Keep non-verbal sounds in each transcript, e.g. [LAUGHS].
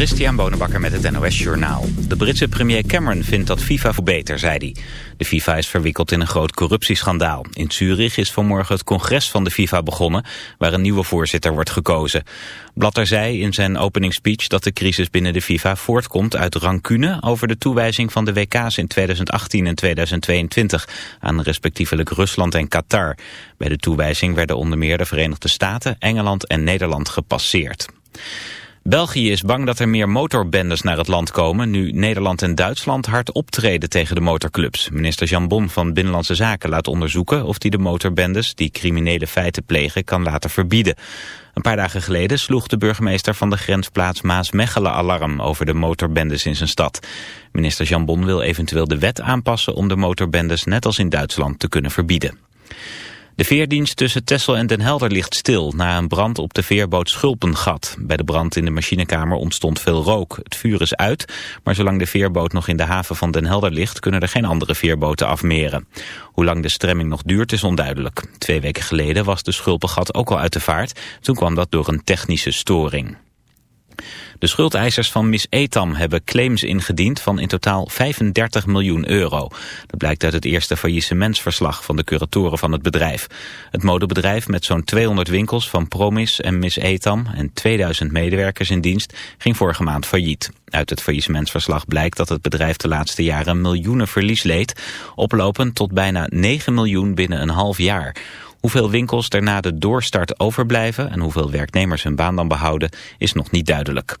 Christian Bonenbakker met het NOS Journaal. De Britse premier Cameron vindt dat FIFA voor beter, zei hij. De FIFA is verwikkeld in een groot corruptieschandaal. In Zurich is vanmorgen het congres van de FIFA begonnen... waar een nieuwe voorzitter wordt gekozen. Blatter zei in zijn openingsspeech dat de crisis binnen de FIFA voortkomt uit rancune... over de toewijzing van de WK's in 2018 en 2022... aan respectievelijk Rusland en Qatar. Bij de toewijzing werden onder meer de Verenigde Staten, Engeland en Nederland gepasseerd. België is bang dat er meer motorbendes naar het land komen... nu Nederland en Duitsland hard optreden tegen de motorclubs. Minister Jan Bon van Binnenlandse Zaken laat onderzoeken... of hij de motorbendes die criminele feiten plegen kan laten verbieden. Een paar dagen geleden sloeg de burgemeester van de grensplaats Maasmechelen alarm... over de motorbendes in zijn stad. Minister Jan Bon wil eventueel de wet aanpassen... om de motorbendes net als in Duitsland te kunnen verbieden. De veerdienst tussen Tessel en Den Helder ligt stil na een brand op de veerboot Schulpengat. Bij de brand in de machinekamer ontstond veel rook. Het vuur is uit, maar zolang de veerboot nog in de haven van Den Helder ligt... kunnen er geen andere veerboten afmeren. Hoe lang de stremming nog duurt is onduidelijk. Twee weken geleden was de Schulpengat ook al uit de vaart. Toen kwam dat door een technische storing. De schuldeisers van Miss Etam hebben claims ingediend van in totaal 35 miljoen euro. Dat blijkt uit het eerste faillissementsverslag van de curatoren van het bedrijf. Het modebedrijf met zo'n 200 winkels van Promis en Miss Etam en 2000 medewerkers in dienst ging vorige maand failliet. Uit het faillissementsverslag blijkt dat het bedrijf de laatste jaren miljoenen verlies leed, oplopend tot bijna 9 miljoen binnen een half jaar. Hoeveel winkels er na de doorstart overblijven en hoeveel werknemers hun baan dan behouden is nog niet duidelijk.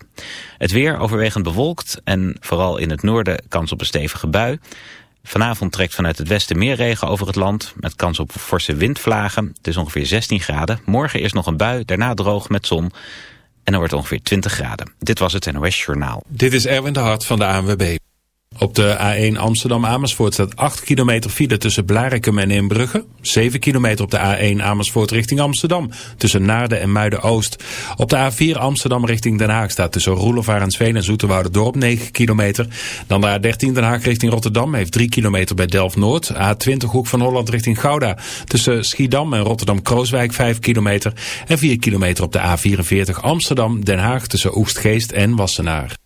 Het weer overwegend bewolkt en vooral in het noorden kans op een stevige bui. Vanavond trekt vanuit het westen meer regen over het land met kans op forse windvlagen. Het is ongeveer 16 graden. Morgen is nog een bui, daarna droog met zon. En dan wordt het ongeveer 20 graden. Dit was het NOS Journaal. Dit is Erwin de Hart van de ANWB. Op de A1 Amsterdam-Amersfoort staat 8 kilometer file tussen Blarikum en Inbrugge. 7 kilometer op de A1 Amersfoort richting Amsterdam tussen Naarden en Muiden-Oost. Op de A4 Amsterdam richting Den Haag staat tussen Roelofaar en Sveen en Dorp 9 kilometer. Dan de A13 Den Haag richting Rotterdam heeft 3 kilometer bij Delft-Noord. A20 Hoek van Holland richting Gouda tussen Schiedam en Rotterdam-Krooswijk 5 kilometer. En 4 kilometer op de A44 Amsterdam-Den Haag tussen Oegstgeest en Wassenaar.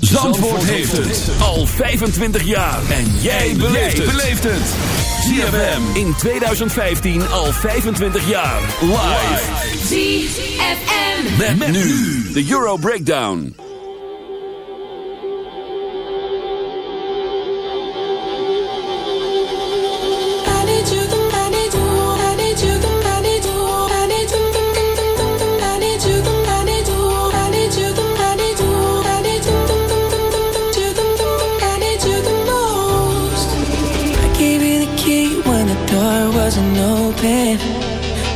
Zandvoort heeft het al 25 jaar. En jij beleeft het. ZFM in 2015 al 25 jaar. Live. ZFM. Met, met nu de Euro Breakdown.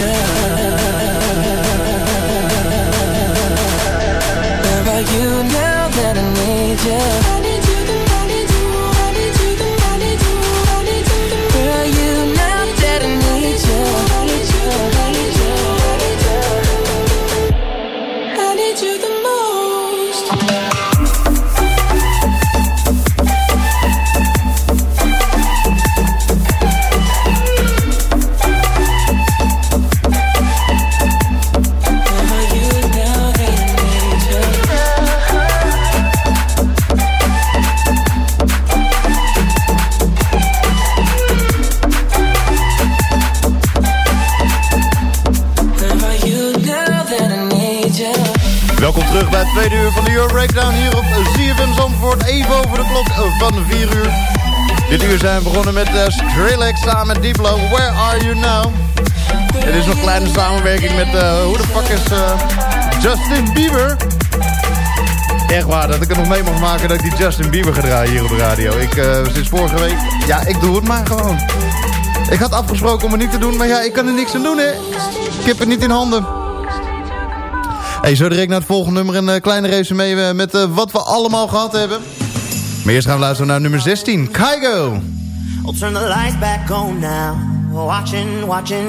myself tweede uur van de Euro Breakdown hier op ZFM Zandvoort. Even over de klok van 4 uur. Dit uur zijn we begonnen met uh, Skrillex samen met Diplo. Where are you now? Het is nog een kleine samenwerking met, eh hoe de fuck is eh, Justin Bieber? Echt waar, dat ik het nog mee mag maken dat ik die Justin Bieber ga draaien hier op de radio. Ik, eh, sinds vorige week, ja, ik doe het maar gewoon. Ik had afgesproken om het niet te doen, maar ja, ik kan er niks aan doen, hè. Ik heb het niet in handen. Hey, zo direct naar het volgende nummer een eh, kleine resume eh, met eh, wat we allemaal gehad hebben. Maar eerst gaan we luisteren naar nummer 16, Kygo. I'll turn the lights back on now. Watching, watching.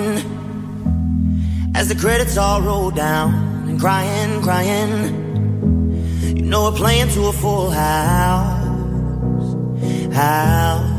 As the credits all roll down. And crying, crying. You know we're playing to a full house. House.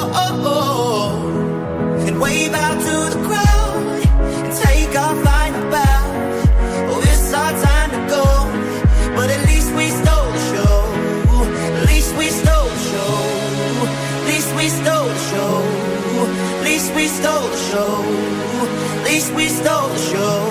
We stole the show.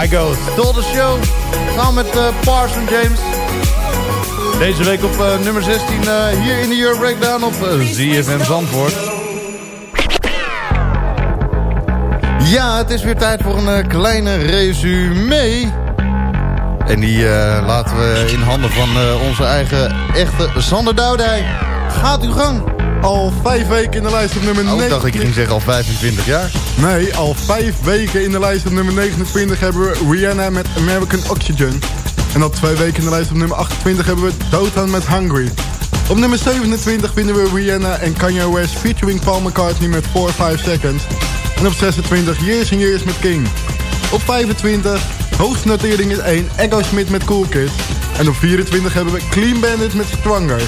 Keigo stole de show. Samen met uh, Parson James. Deze week op uh, nummer 16 uh, hier in de Euro Breakdown op ZFM Zandvoort. Ja, het is weer tijd voor een kleine resume. En die laten we in handen van onze eigen echte Sander Doudij. Gaat uw gang. Al vijf weken in de lijst op nummer 29. Oh, dacht ik ging zeggen al 25 jaar. Nee, al vijf weken in de lijst op nummer 29 hebben we Rihanna met American Oxygen. En al twee weken in de lijst op nummer 28 hebben we Dotan met Hungry. Op nummer 27 vinden we Rihanna en Kanye West featuring Paul McCartney met 4-5 Seconds. En op 26 Years and Years met King. Op 25 hoogste notering is 1 Echo Smith met Cool Kids. En op 24 hebben we Clean Bandit met Stronger.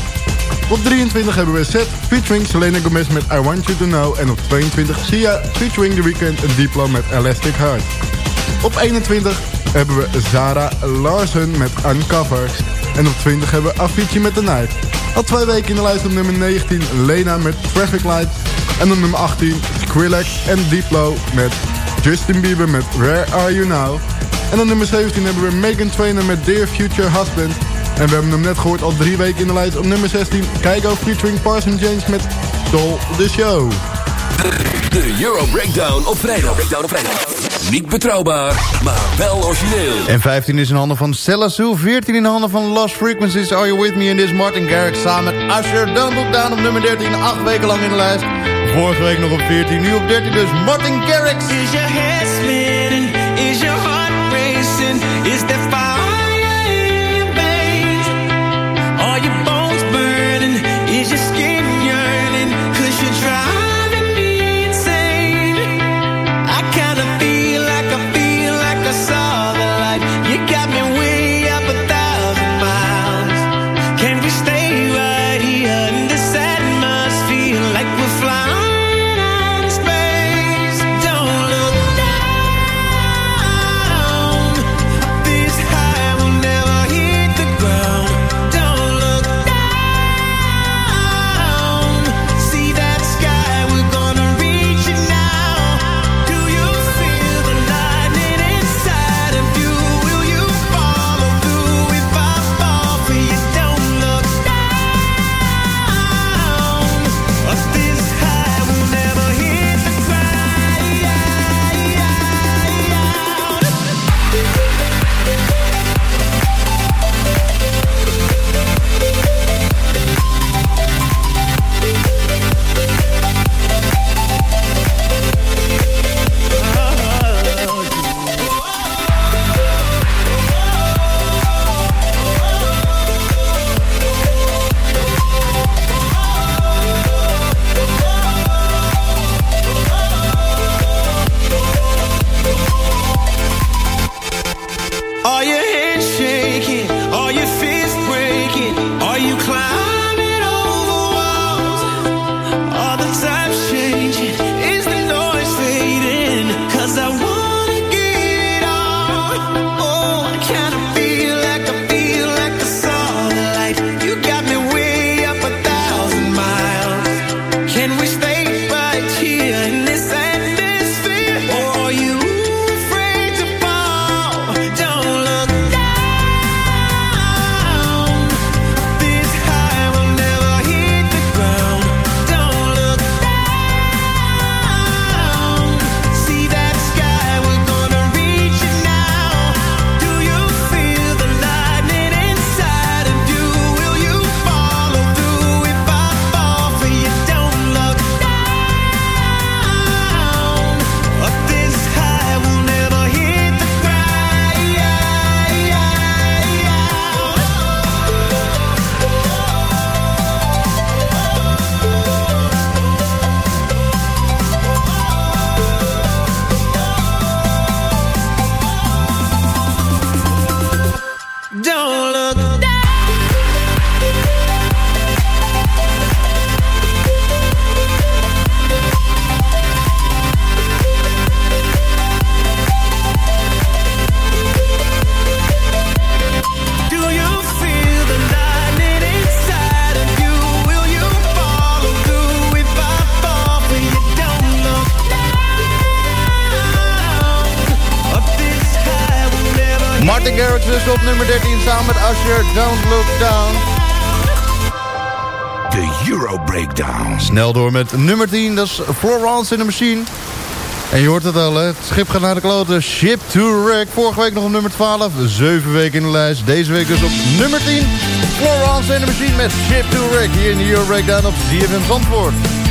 Op 23 hebben we Seth featuring Selena Gomez met I Want You To Know. En op 22 Sia featuring The Weeknd en Diplo met Elastic Heart. Op 21 hebben we Zara Larsen met Uncover. En op 20 hebben we Avicii met The Night. Al twee weken in de lijst op nummer 19 Lena met Traffic Light. En op nummer 18 Skrillex en Diplo met Justin Bieber met Where Are You Now. En op nummer 17 hebben we Megan Trainor met Dear Future Husband. En we hebben hem net gehoord al drie weken in de lijst op nummer 16. Keigo featuring Parson James met Stol the Show. De, Euro Breakdown op vrijdag. Breakdown op vrijdag. Niet betrouwbaar, maar wel origineel. En 15 is in handen van Stella Sue. 14 in handen van Lost Frequencies. Are You With Me? En dit is Martin Garrix samen met Usher. Don't Look Down op nummer 13. Acht weken lang in de lijst. Vorige week nog op 14. Nu op 13 dus Martin Garrix. Is your head spinning? Is your heart racing? Is and we stay nel door met nummer 10. Dat is Florence in the Machine. En je hoort het al, hè? het schip gaat naar de kloten. Ship to wreck. Vorige week nog op nummer 12. Zeven weken in de lijst. Deze week dus op nummer 10. Florence in the Machine met Ship to wreck. Hier in de Euro Breakdown op ZFM Zandvoort.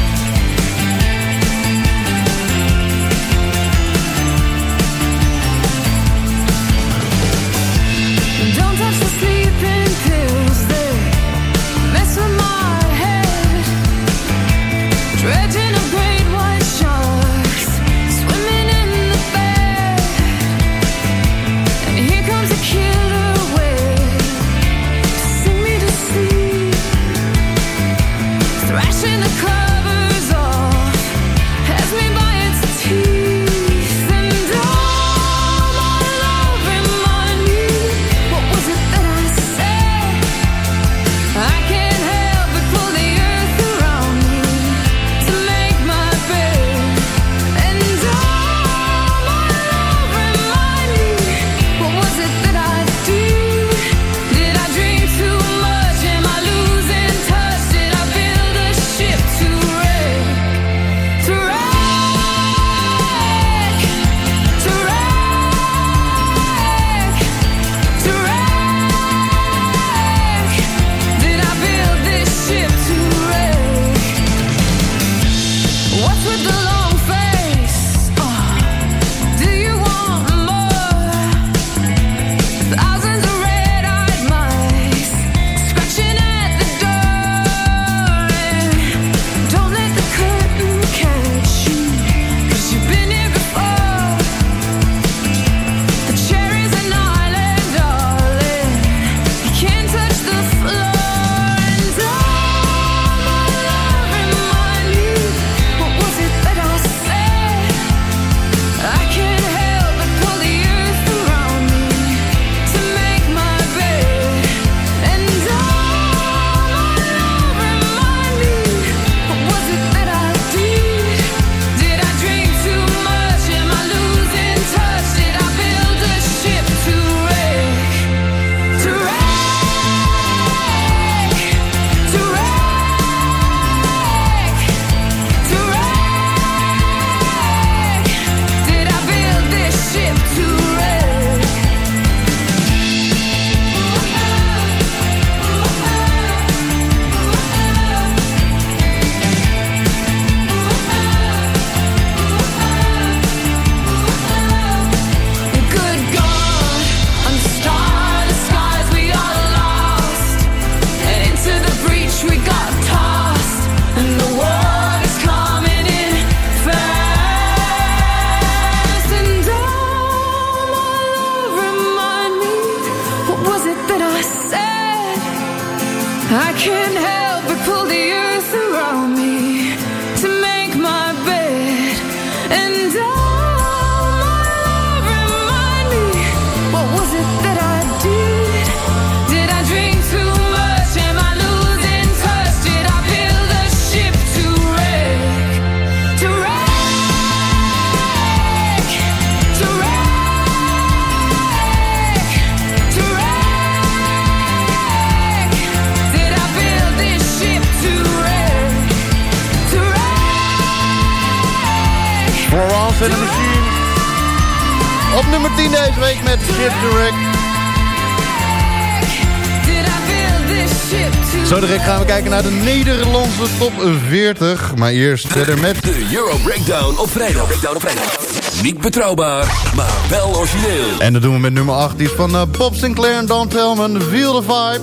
top 40. Maar eerst verder met... De Euro Breakdown op vrijdag. Vrijdag. Niet betrouwbaar, maar wel origineel. En dat doen we met nummer 8. Die is van eh, Bob Sinclair en Don Tellman. Feel the Vibe.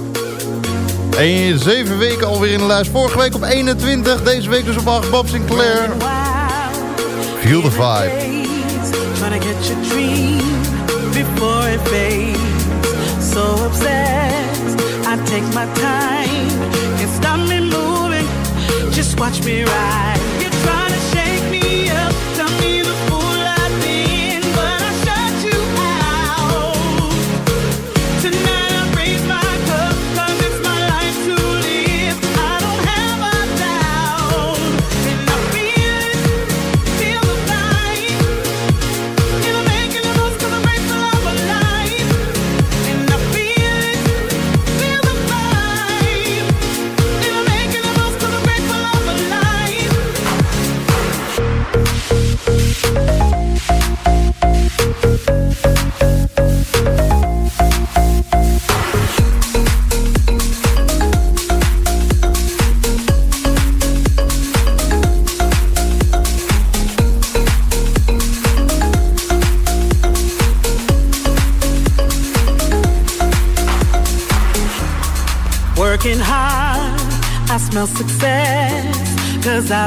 En zeven weken alweer in de lijst. Vorige week op 21. Deze week dus op 8. Bob Sinclair. Feel the Vibe. Trying get your dream before it fades. So obsessed. Take my time. watch me ride.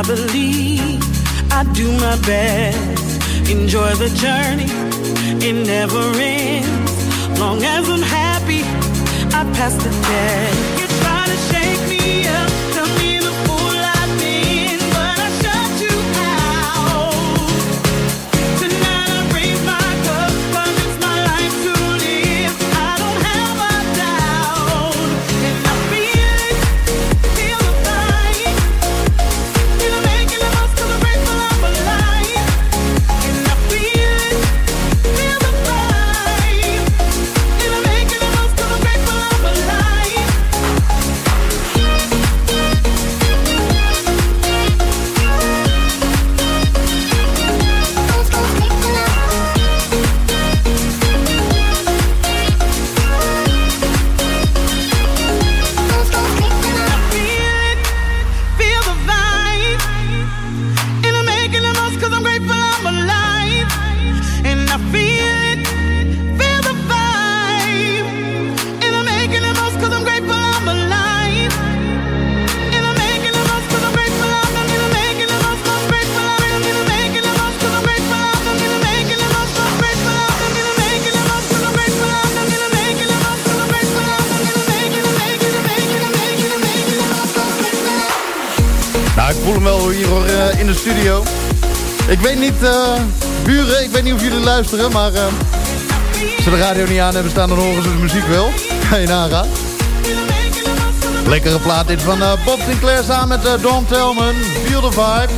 I believe I do my best. Enjoy the journey, it never ends. Long as I'm happy, I pass the test. Luisteren, maar... eh, als ze de radio niet aan hebben staan, dan horen ze de muziek wel. [LAUGHS] Kan je nagaan. Lekkere plaat dit van eh, Bob Sinclair samen met eh, Don Telman. Feel the vibe.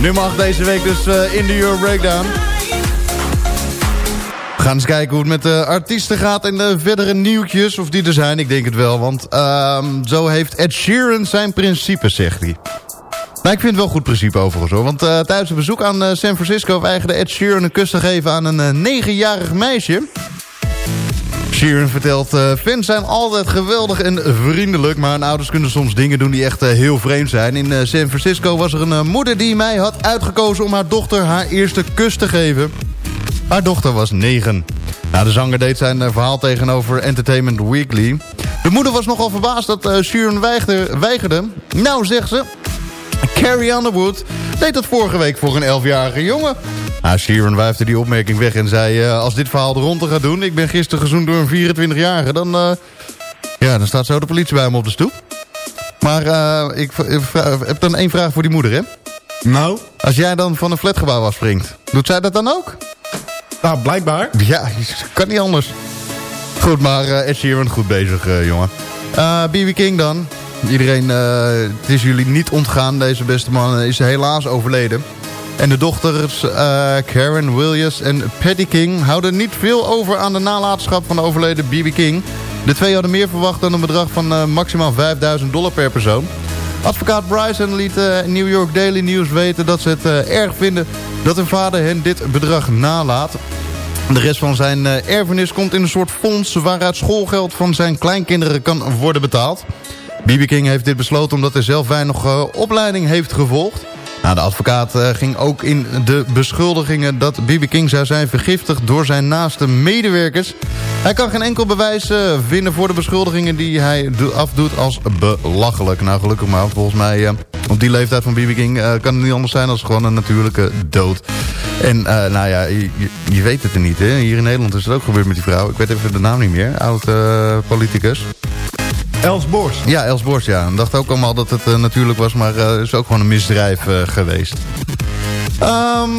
Nummer 8 deze week dus eh, in de Euro Breakdown. We gaan eens kijken hoe het met de artiesten gaat en de verdere nieuwtjes. Of die er zijn, ik denk het wel. Want ehm, zo heeft Ed Sheeran zijn principes, zegt hij. Nou, ik vind het wel goed principe overigens hoor. Want eh, tijdens een bezoek aan eh, San Francisco weigerde Ed Sheeran een kus te geven aan een eh, negenjarig meisje. Sheeran vertelt, fans zijn altijd geweldig en vriendelijk... maar hun ouders kunnen soms dingen doen die echt heel vreemd zijn. In San Francisco was er een moeder die mij had uitgekozen... om haar dochter haar eerste kus te geven. Haar dochter was negen. Nou, de zanger deed zijn verhaal tegenover Entertainment Weekly. De moeder was nogal verbaasd dat Sheeran weigerde, weigerde. Nou, zegt ze... Carrie Underwood deed dat vorige week voor een 11-jarige jongen. Nou, Sheeran wuifde die opmerking weg en zei... eh, als dit verhaal de ronde gaat doen... ik ben gisteren gezoend door een 24-jarige... dan, eh, ja, dan staat zo de politie bij hem op de stoep. Maar eh, ik, heb dan één vraag voor die moeder, hè? Nou? Als jij dan van een flatgebouw afspringt... doet zij dat dan ook? Nou, blijkbaar. Ja, [LAUGHS] kan niet anders. Goed, maar Ed Sheeran goed bezig, jongen. B.B. King dan. Iedereen, eh, het is jullie niet ontgaan. Deze beste man is helaas overleden. En de dochters eh, Karen Williams en Patty King... houden niet veel over aan de nalatenschap van de overleden B.B. King. De twee hadden meer verwacht dan een bedrag van eh, maximaal 5000 dollar per persoon. Advocaat Bryson liet New York Daily News weten dat ze het erg vinden... dat hun vader hen dit bedrag nalaat. De rest van zijn erfenis komt in een soort fonds... waaruit schoolgeld van zijn kleinkinderen kan worden betaald. B.B. King heeft dit besloten omdat hij zelf weinig eh, opleiding heeft gevolgd. Nou, de advocaat eh, ging ook in de beschuldigingen dat B.B. King zou zijn vergiftigd door zijn naaste medewerkers. Hij kan geen enkel bewijs eh, vinden voor de beschuldigingen die hij do- afdoet als belachelijk. Nou, gelukkig maar, volgens mij op die leeftijd van B.B. King kan het niet anders zijn dan gewoon een natuurlijke dood. En nou ja, je, je- weet het er niet, hè. Hier in Nederland is het ook gebeurd met die vrouw. Ik weet even de naam niet meer. Oud politicus. Els Bors. Ja, Els Borst, ja. Ik dacht ook allemaal dat het eh, natuurlijk was, maar het is ook gewoon een misdrijf eh, geweest. Ehm,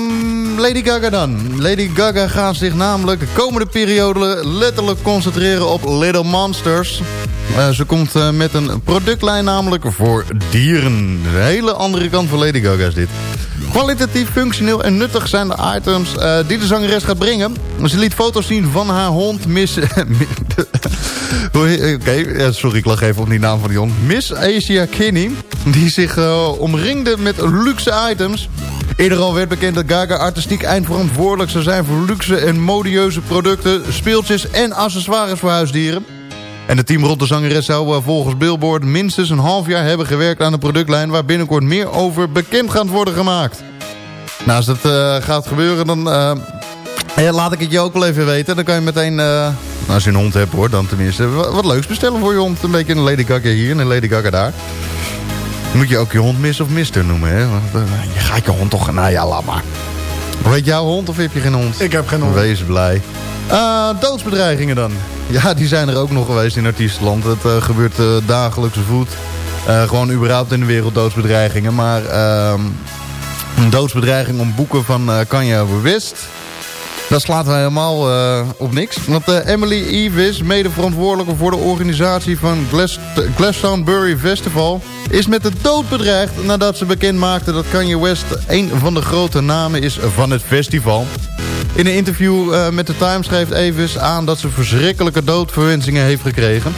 Lady Gaga dan. Lady Gaga gaat zich namelijk de komende periode letterlijk concentreren op Little Monsters. Eh, ze komt eh, met een productlijn namelijk voor dieren. Een hele andere kant van Lady Gaga is dit. Kwalitatief, functioneel en nuttig zijn de items eh, die de zangeres gaat brengen. Ze liet foto's zien van haar hond Miss... [LAUGHS] Heet- Oké, sorry, ik lag even op die naam van die hond. Miss Asia Kinney, die zich eh, omringde met luxe items. Eerder al werd bekend dat Gaga artistiek eindverantwoordelijk zou zijn... voor luxe en modieuze producten, speeltjes en accessoires voor huisdieren. En het team rond de zangeres zou eh, volgens Billboard minstens een half jaar hebben gewerkt aan een productlijn... waar binnenkort meer over bekend gaat worden gemaakt. Nou, dat eh, gaat gebeuren, dan eh, laat ik het je ook wel even weten. Dan kan je meteen eh, Als je een hond hebt hoor, dan tenminste. Wat, leuks bestellen voor je hond. Een beetje een Lady Gaga hier en een Lady Gaga daar. Moet je ook je hond Miss of Mister noemen, hè? Want, eh, je gaat je hond toch... Nou ja, laat maar. Weet jouw hond of heb je geen hond? Ik heb geen hond. Wees blij. Eh, doodsbedreigingen dan. Ja, die zijn er ook nog geweest in artiestenland. Het gebeurt uh, dagelijks voet. Uh, gewoon überhaupt in de wereld doodsbedreigingen. Maar ehm, een doodsbedreiging om boeken van Kanye West... Dat slaat helemaal op niks. Want Emily Evis, mede verantwoordelijke voor de organisatie van Glas Glastonbury Festival... is met de dood bedreigd nadat ze bekend maakte dat Kanye West... een van de grote namen is van het festival. In een interview uh, met de Times schreef Evis aan dat ze verschrikkelijke doodverwensingen heeft gekregen.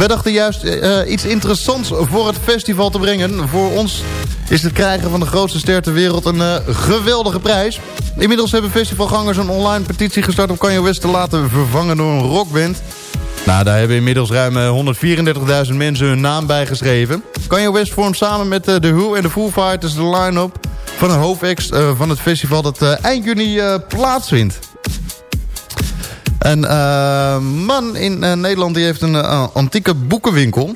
Wij dachten juist uh, iets interessants voor het festival te brengen. Voor ons is het krijgen van de grootste ster ter wereld een uh, geweldige prijs. Inmiddels hebben festivalgangers een online petitie gestart om Kanye West te laten vervangen door een rockband. Nou, daar hebben inmiddels ruim 134.000 mensen hun naam bij geschreven. Kanye West vormt samen met The Who en de Foo Fighters de line-up van een hoofdact van het festival dat eind juni plaatsvindt. Een man in Nederland die heeft een antieke boekenwinkel.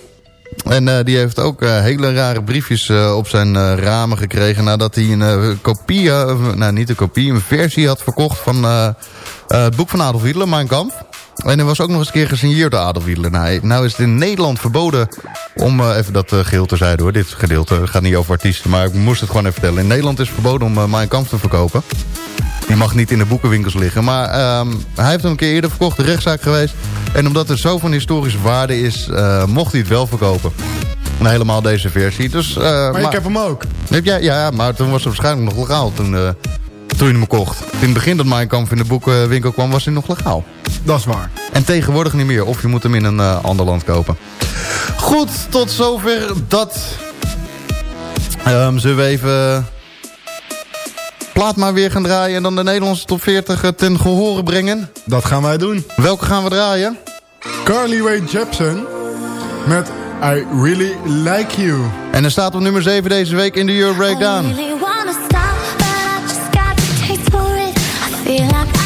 En die heeft ook hele rare briefjes op zijn ramen gekregen... nadat hij een kopie, nou niet een kopie, een versie had verkocht... van het boek van Adolf Hitler, Mein Kampf. En er was ook nog eens een keer gesigneerd door Adolf Hitler. Nou, nou is het in Nederland verboden om, even dat geheel terzijde hoor. Dit gedeelte gaat niet over artiesten, maar ik moest het gewoon even vertellen. In Nederland is het verboden om Mein Kampf te verkopen. Die mag niet in de boekenwinkels liggen. Maar uh, hij heeft hem een keer eerder verkocht, de rechtszaak geweest. En omdat er zo van historische waarde is, mocht hij het wel verkopen. En helemaal deze versie. Dus, maar, maar ik heb hem ook. Heb jij? Ja, maar toen was het waarschijnlijk nog legaal toen, toen je hem kocht. In het begin dat Kampf in de boekenwinkel kwam, was hij nog legaal. Dat is waar. En tegenwoordig niet meer. Of je moet hem in een uh, ander land kopen. Goed, tot zover dat. Um, zullen we even... Plaat maar weer gaan draaien en dan de Nederlandse top 40 ten gehore brengen? Dat gaan wij doen. Welke gaan we draaien? Carly Rae Jepsen met I Really Like You. En er staat op nummer 7 deze week in de Euro Breakdown. I really wanna stop, but I just got the taste for it. I feel like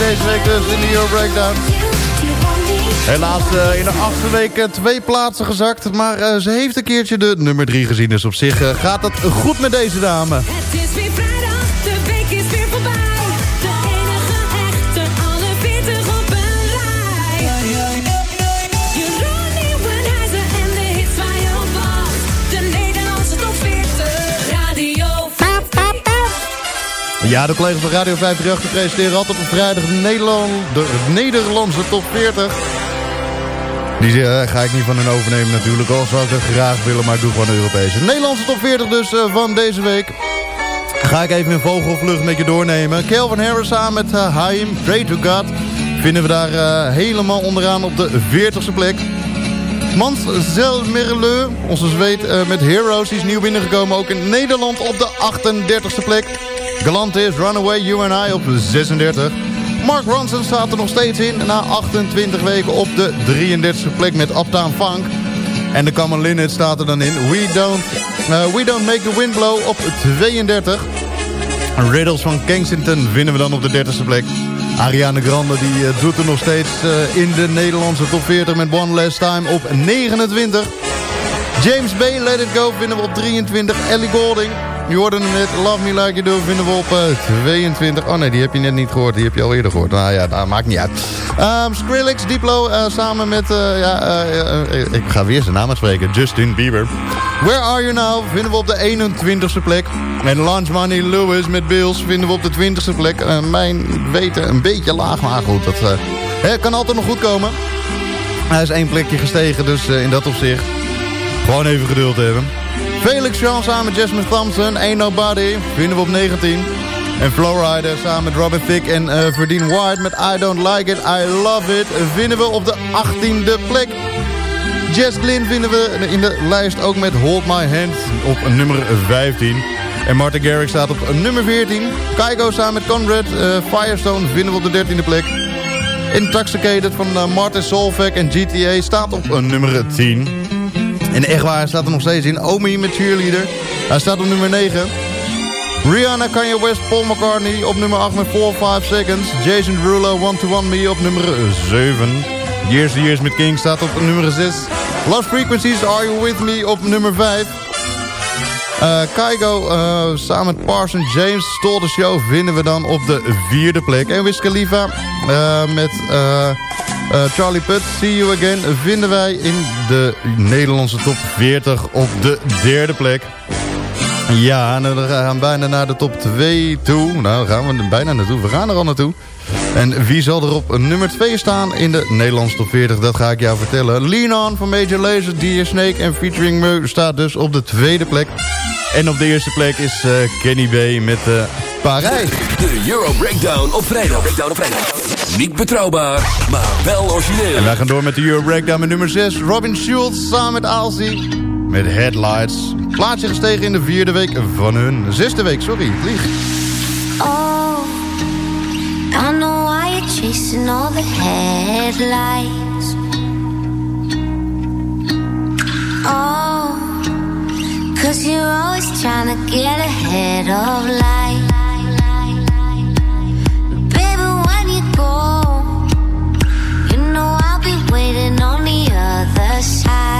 deze week dus in de Euro Breakdown. Helaas uh, in de achtste week uh, twee plaatsen gezakt. Maar uh, ze heeft een keertje de nummer 3 gezien. Dus op zich gaat het goed met deze dame. Ja, de collega's van Radio 538 presenteren altijd op vrijdag de, Nederland, de Nederlandse top 40. Die uh, ga ik niet van hen overnemen natuurlijk. Al zou ik het graag willen, maar ik doe gewoon de Europese. Nederlandse top 40 dus uh, van deze week. Ga ik even in vogelvlucht met je doornemen. Kelvin Harris samen met uh, Haim, Pray to God. Vinden we daar helemaal onderaan op de 40ste plek. Mans Zelmerleu, onze zweet met Heroes, die is nieuw binnengekomen. Ook in Nederland op de 38ste plek. Galantis, Runaway, You and I op 36. Mark Ronson staat er nog steeds in. Na 28 weken op de 33e plek met Uptown Funk. En de Common staat er dan in. We don't, uh, we don't make the wind blow op 32. Riddles van Kensington vinden we dan op de 30e plek. Ariana Grande die uh, doet er nog steeds uh, in de Nederlandse top 40 met One Last Time op 29. James Bay, Let It Go vinden we op 23. Ellie Golding, je hoorde hem net. Love Me Like You Do vinden we op uh, 22. Oh nee, die heb je net niet gehoord. Die heb je al eerder gehoord. Nou ja, dat maakt niet uit. Um, Skrillex, Diplo, uh, samen met... Uh, ja, ik ga weer zijn naam uitspreken. Justin Bieber. Where Are You Now vinden we op de 21ste plek. En Launch Money Lewis met Bills vinden we op de 20ste plek. mijn weten een beetje laag, maar goed. Dat hè, kan altijd nog goed komen. Hij is één plekje gestegen, dus in dat opzicht... Gewoon even geduld hebben. Felix Jean samen met Jasmine Thompson, Ain't Nobody, vinden we op 19. En Flowrider samen met Robin Thicke en uh, Verdine White met I Don't Like It, I Love It, vinden we op de 18e plek. Jess Glynn vinden we in de lijst ook met Hold My Hand op nummer 15. En Martin Garrix staat op nummer 14. Kygo samen met Conrad, uh, Firestone vinden we op de 13e plek. Intoxicated van uh, Martin Solveig en GTA staat op nummer 10. En echt waar, hij staat er nog steeds in. Omi met Cheerleader. Hij staat op nummer 9. Rihanna, Kanye West, Paul McCartney op nummer 8 met 4 5 Seconds. Jason Derulo, One to One Me op nummer 7. Years to Years met King staat op nummer 6. Lost Frequencies, Are You With Me op nummer 5. Uh, Kygo uh, samen met Parson James Stole the Show vinden we dan op de vierde plek. En Wiz Khalifa uh, met Charlie Putt, See You Again vinden wij in de Nederlandse top 40 op de derde plek. Ja, we gaan bijna naar de top 2 toe. Nou, gaan we er bijna naartoe. We gaan er al naartoe. En wie zal er op nummer 2 staan in de Nederlandse top 40? Dat ga ik jou vertellen. Lean van Major Lazer, Dear Snake en featuring staat dus op de tweede plek. En op de eerste plek is uh, Kenny B met uh, Parijs. De Euro Breakdown op vrijdag. Breakdown op vrijdag. Niet betrouwbaar, maar wel origineel. En wij gaan door met de Euro Breakdown met nummer 6. Robin Schultz samen met Alcy met Headlights. Plaatsje gestegen in de vierde week van hun zesde week. Sorry, vlieg. Oh, I know why you're chasing all the headlights. Oh, cause you're always trying to get ahead of life. I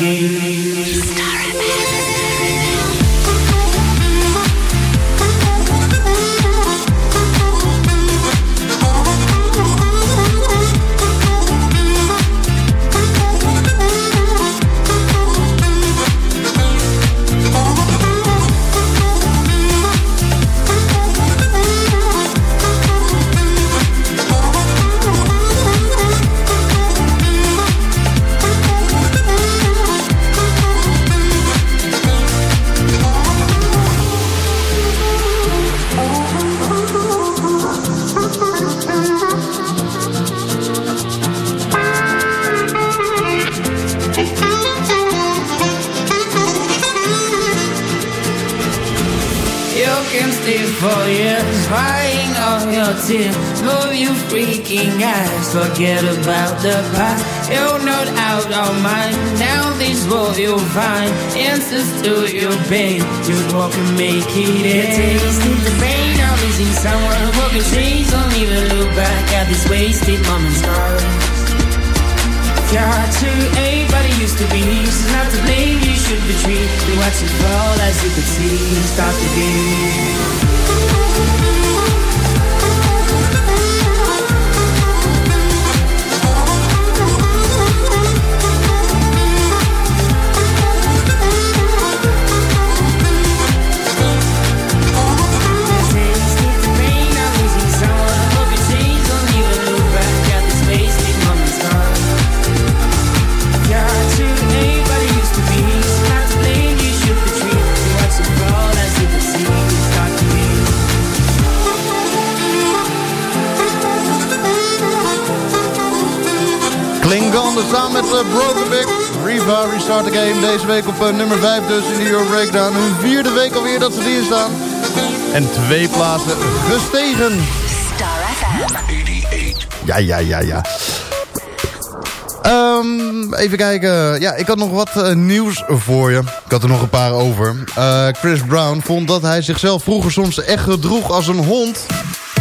You You're not out of mind. Down this road you'll find answers to your pain. You'd walk and make it end. Tasted the pain of losing someone can change. Don't even look back at this wasted moment's. Your heart to anybody used to be. She's not to blame, you should retreat. We watch it fall as you could see. Stop the game. Klingon samen met uh, Broken Big. Riva Restart the Game. Deze week op uh, nummer 5 dus in de Euro Breakdown. Hun vierde week alweer dat ze hier staan. En twee plaatsen gestegen. Star FM. Ja, ja, ja, ja. Ehm, even kijken. Ja, ik had nog wat eh, nieuws voor je. Ik had er nog een paar over. Eh, Chris Brown vond dat hij zichzelf vroeger soms echt gedroeg als een hond.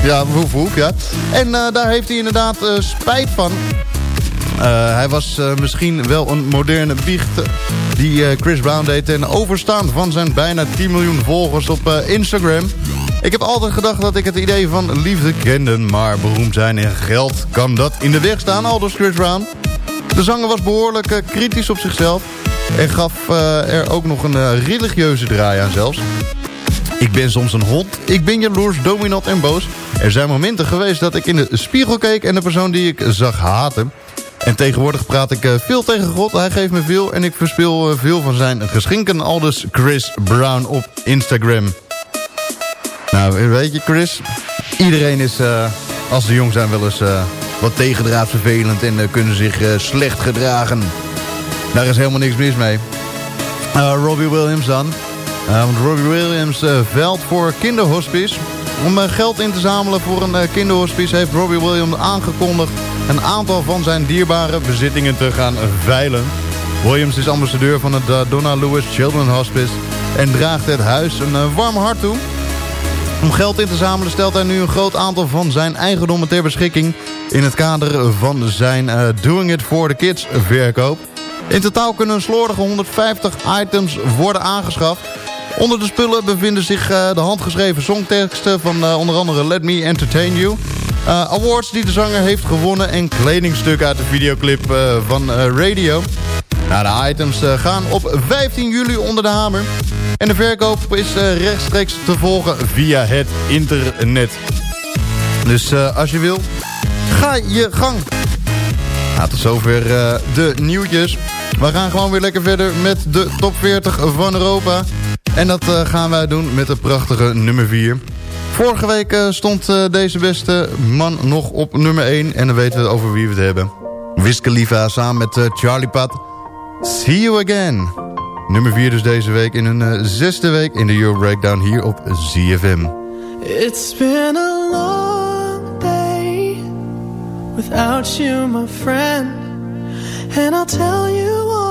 Ja, woef, woef, ja. En eh, daar heeft hij inderdaad eh, spijt van. Eh, hij was eh, misschien wel een moderne biecht die eh, Chris Brown deed ten overstaan van zijn bijna 10 miljoen volgers op Instagram. Ik heb altijd gedacht dat ik het idee van liefde kende, maar beroemd zijn en geld kan dat in de weg staan, aldus Chris Brown. De zanger was behoorlijk eh, kritisch op zichzelf en gaf er ook nog een religieuze draai aan zelfs. Ik ben soms een hond, ik ben jaloers, dominant en boos. Er zijn momenten geweest dat ik in de spiegel keek en de persoon die ik zag haten. En tegenwoordig praat ik eh, veel tegen God, hij geeft me veel... en ik verspil eh, veel van zijn geschenken, aldus Chris Brown op Instagram. Nou, weet je Chris, iedereen is, eh, als ze jong zijn, wel eens wat tegendraads vervelend... en kunnen zich slecht gedragen. Daar is helemaal niks mis mee. Robbie Williams dan. Want Robbie Williams veld voor kinderhospice. Om eh, geld in te zamelen voor een eh, kinderhospice heeft Robbie Williams aangekondigd... een aantal van zijn dierbare bezittingen te gaan veilen. Williams is ambassadeur van het eh, Donna Lewis Children's Hospice... en draagt het huis een warm hart toe. Om geld in te zamelen stelt hij nu een groot aantal van zijn eigendommen ter beschikking... in het kader van zijn Doing It For The Kids verkoop. In totaal kunnen een slordige 150 items worden aangeschaft. Onder de spullen bevinden zich eh, de handgeschreven songteksten van eh, onder andere Let Me Entertain You. Eh, awards die de zanger heeft gewonnen en kledingstukken uit de videoclip van Radio. Nou, de items gaan op 15 juli onder de hamer. En de verkoop is rechtstreeks te volgen via het internet. Dus eh, als je wil, ga je gang. Nou, tot zover eh, de nieuwtjes. We gaan gewoon weer lekker verder met de top 40 van Europa. En dat eh, gaan wij doen met de prachtige nummer 4. Vorige week eh, stond eh, deze beste man nog op nummer 1. En dan weten we over wie we het hebben. Wiz Khalifa samen met Charlie Pat. See You Again. Nummer 4 dus deze week in een zesde week in de Euro Breakdown hier op ZFM. It's been a long day without you, my friend. And I'll tell you all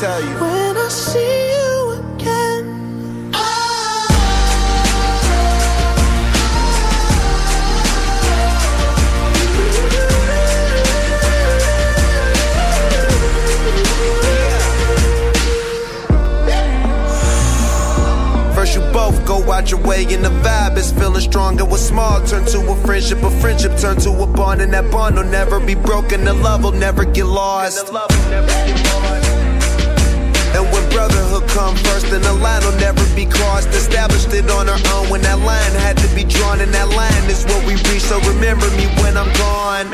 tell you. When I see you again. First you both go out your way and the vibe is feeling stronger. What's small turn to a friendship, a friendship turn to a bond, and that bond will never be broken. The love will never get lost. Drawn, and that line is what we reach. So remember me when I'm gone.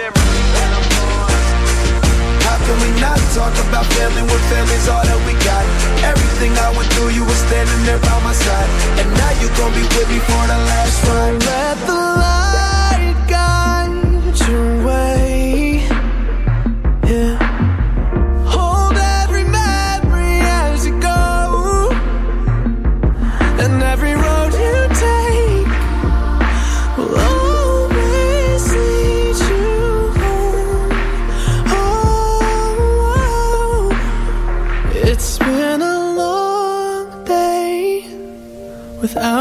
How can we not talk about family when family's all that we got? Everything I went through, you were standing there by my side. And now you gon' be with me for the last ride. Let the light guide your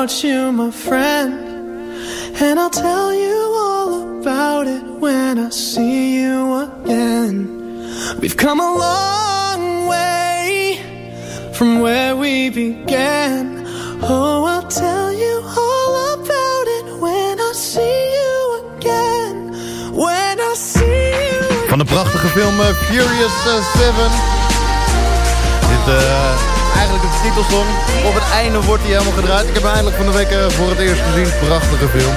you, my friend. And I'll tell you all about it when I see you again. We've come a long way from where we began. Oh, I'll tell you all about it when I see you again. When I see you again. Van de prachtige film eh, Furious eh, 7. Dit eh, de titelsong. Op het einde wordt hij helemaal gedraaid. Ik heb hem eindelijk van de week eh, voor het eerst gezien. Prachtige film.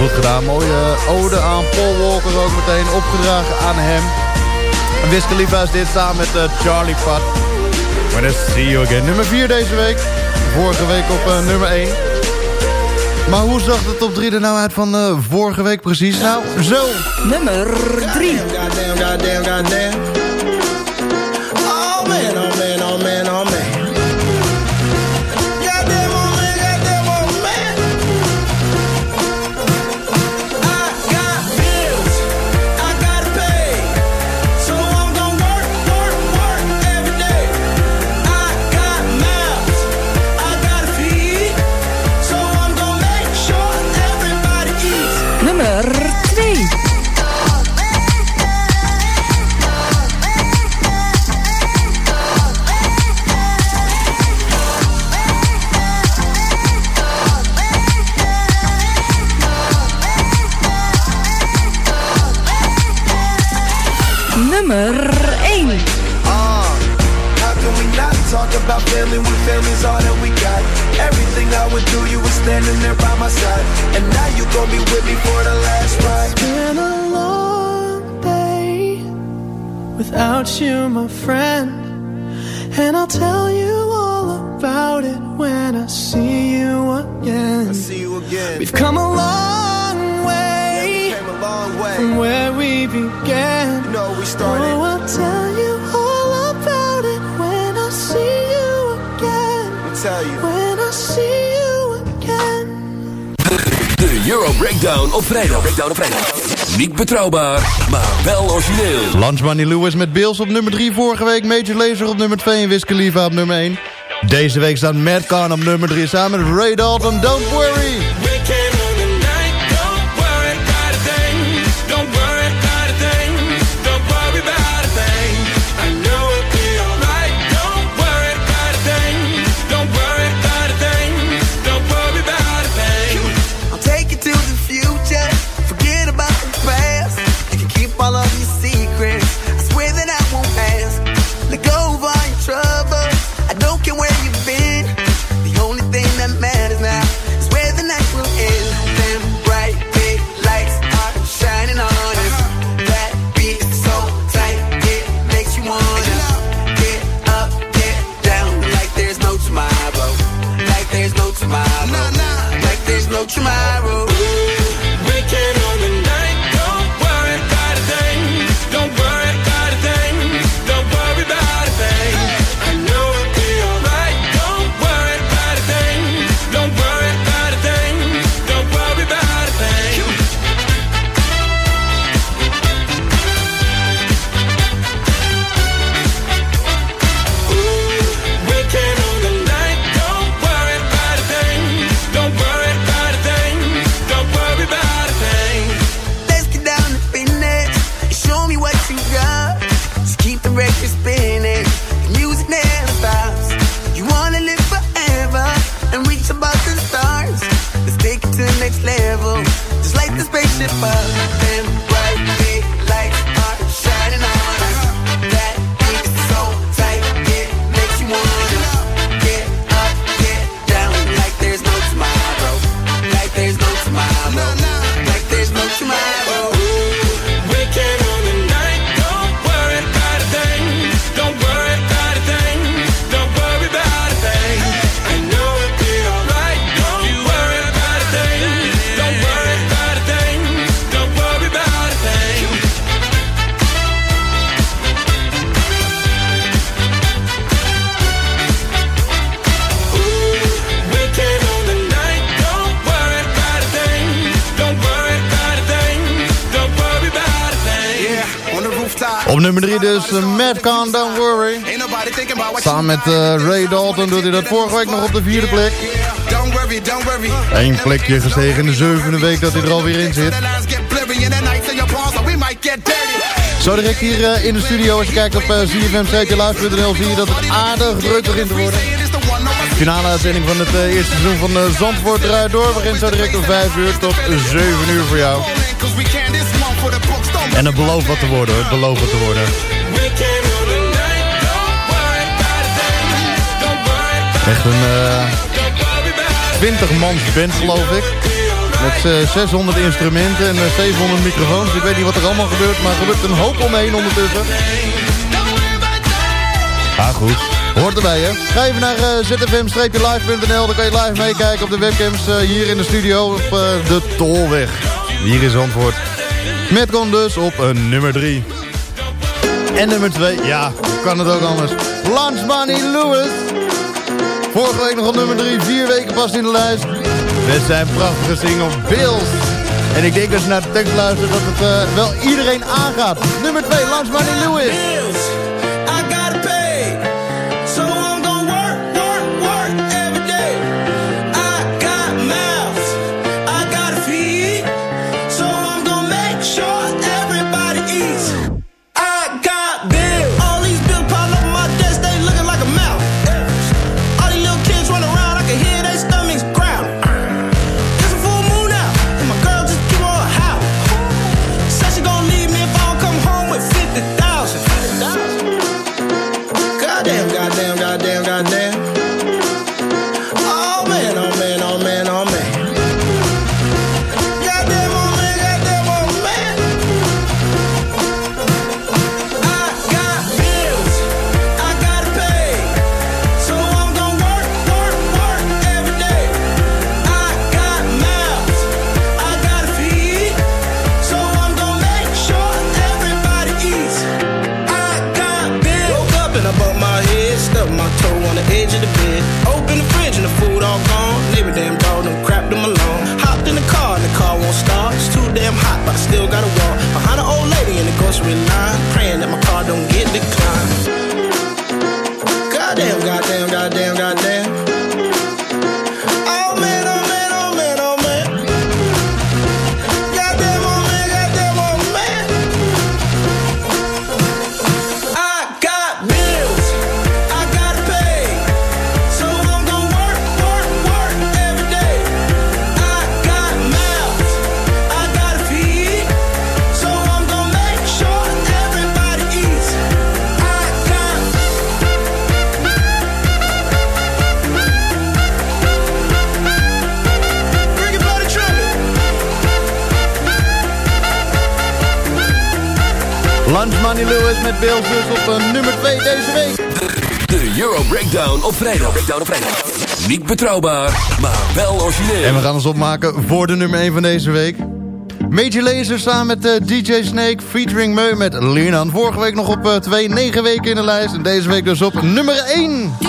Goed gedaan. Mooie ode aan Paul Walker ook meteen. Opgedragen aan hem. En Wiz Khalifa is dit samen met eh, Charlie Pat. Maar dan see you again. Nummer 4 deze week. Vorige week op eh, nummer 1. Maar hoe zag de top 3 er nou uit van eh, vorige week precies? Nou, zo. Nummer 3. Betrouwbaar, maar wel origineel. Lunch Money Lewis met Bills op nummer 3. Vorige week Major Lazer op nummer 2 en Wiz op nummer 1. Deze week staat Matt op nummer 3 samen met Ray Dalton. Don't worry. 'Op nummer 3 dus uh, Matt Kahn, Don't Worry. Samen met uh, Ray Dalton doet hij dat vorige week nog op de vierde plek. Eén plekje gestegen in de zevende week dat hij er alweer in zit. Zo direct hier uh, in de studio, als je kijkt op uh, zie je dat het aardig druk begint te worden. Finale uitzending van het eerste seizoen van uh, Zandvoort eruit door. Begint zo direct om 5 uur tot 7 uur voor jou. En het belooft wat te worden hoor, het belooft wat te worden. Echt een uh, 20 mans band geloof ik. Met uh, 600 instrumenten en uh, 700 microfoons. Ik weet niet wat er allemaal gebeurt, maar er gebeurt een hoop omheen ondertussen. Ah goed, hoort erbij hè. Ga even naar uh, zfm-live.nl, dan kan je live meekijken op de webcams hier in de studio op de Tolweg. Hier is antwoord. Met komt dus op uh, nummer 3. En nummer 2, ja, kan het ook anders. Lunch Money Lewis. Vorige week nog op nummer 3, vier weken pas in de lijst. Met zijn prachtige single Bills. En ik denk als je naar de tekst luistert dat het uh, wel iedereen aangaat. Nummer 2, Lunch Money Lewis. goddamn. still got a wall behind an old lady in the grocery line. Met Bills dus op eh, nummer 2 deze week. De Euro Breakdown op vrijdag. Breakdown op vrijdag. Niet betrouwbaar, maar wel origineel. En we gaan ons opmaken voor de nummer 1 van deze week. Major Lazer samen met eh, DJ Snake featuring Meu met Linan. Vorige week nog op 2, 9 weken in de lijst. En deze week dus op nummer 1.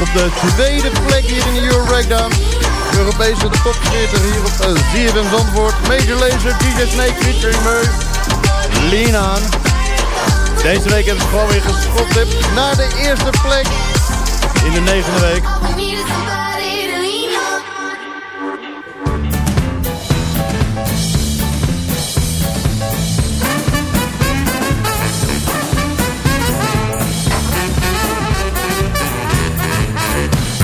Op de tweede plek hier in de Euro Breakdown. Europese de top 40 hier op uh, ZFM Zandvoort. Major Lazer, DJ Snake, featuring Meu. Lean aan. Deze week hebben ze gewoon weer geschopt naar de eerste plek in de negende week.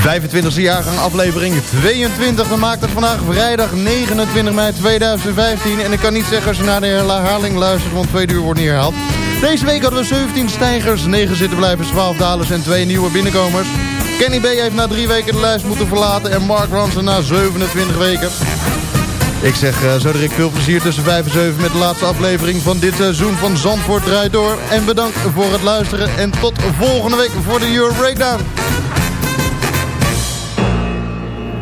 25e jaargang, aflevering 22. We maken het vandaag vrijdag 29 mei 2015. En ik kan niet zeggen als je naar de herhaling luistert, want twee uur wordt niet herhaald. Deze week hadden we 17 stijgers, 9 zittenblijvers, 12 dalers en 2 nieuwe binnenkomers. Kenny B heeft na 3 weken de lijst moeten verlaten en Mark Ransen na 27 weken. Ik zeg uh, zo direct veel plezier tussen 5 en 7 met de laatste aflevering van dit seizoen van Zandvoort Rijd Door. En bedankt voor het luisteren en tot volgende week voor de Euro Breakdown.